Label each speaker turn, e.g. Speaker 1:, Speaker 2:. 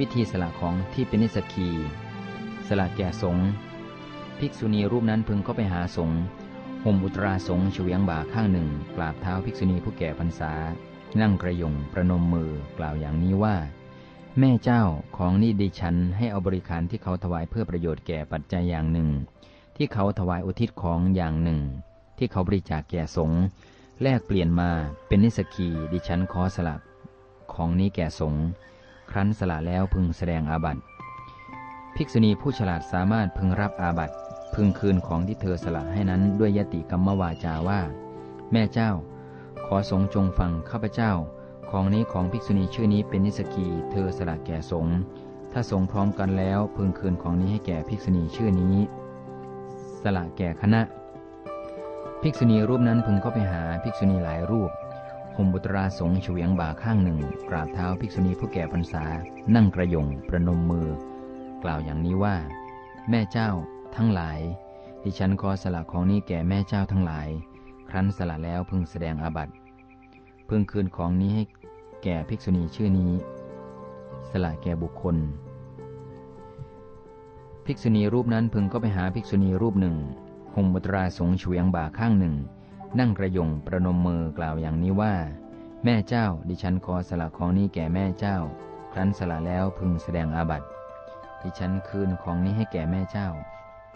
Speaker 1: วิธีสละของที่เป็นนิสกีสละแก่สงภิกษุณีรูปนั้นพึงเข้าไปหาสงห่มอุตราสงเฉียงบ่าข้างหนึ่ง กราบเท้าภิกษุณีผู้แก่พรรษา นั่งกระยงประนมมือกล่าวอย่างนี้ว่า แม่เจ้าของนี่ดิฉันให้เอาบริการที่เขาถวายเพื่อประโยชน์แก่ปัจจัยอย่างหนึ่ง ที่เขาถวายอุทิศของอย่างหนึ่ง ที่เขาบริจาคแก่สงแลกเปลี่ยนมาเป็นนิสกีดิฉันขอสละของนี้แก่สงฆ์ ครั้นสละแล้วพึงแสดงอาบัติ ภิกษุณีผู้ฉลาดสามารถพึงรับอาบัติ พึงคืนของที่เธอสละให้นั้นด้วยยติกรรมวาจาว่า แม่เจ้า ขอสงฆ์จงฟังข้าพเจ้า ของนี้ของภิกษุณีชื่อนี้เป็นนิสกี เธอสละแก่สงฆ์ถ้าสงฆ์พร้อมกันแล้ว พึงคืนของนี้ให้แก่ภิกษุณีชื่อนี้ สละแก่คณะ ภิกษุณีรูปนั้นพึงเข้าไปหาภิกษุณีหลายรูป ห่มบุตราสงฆ์เฉียงบ่าข้างหนึ่ง กราบเท้าภิกษุณีผู้แก่พรรษา นั่งกระยงประนมมือ กล่าวอย่างนี้ว่า แม่เจ้าทั้งหลาย ดิฉันขอสละของนี้แก่แม่เจ้าทั้งหลาย ครั้นสละแล้วพึงแสดงอาบัติพึงคืนของนี้ให้แก่ภิกษุณีชื่อนี้ สละแก่บุคคล ภิกษุณีรูปนั้นพึงก็ไปหาภิกษุณีรูปหนึ่งห่มบุตราสงฆ์เฉียงบ่าข้างหนึ่ง นั่งกระยงประนมมือกล่าวอย่างนี้ว่า แม่เจ้า ดิฉันขอสละของนี้แก่แม่เจ้า ครั้นสละแล้วพึงแสดงอาบัติ ดิฉันคืนของนี้ให้แก่แม่เจ้า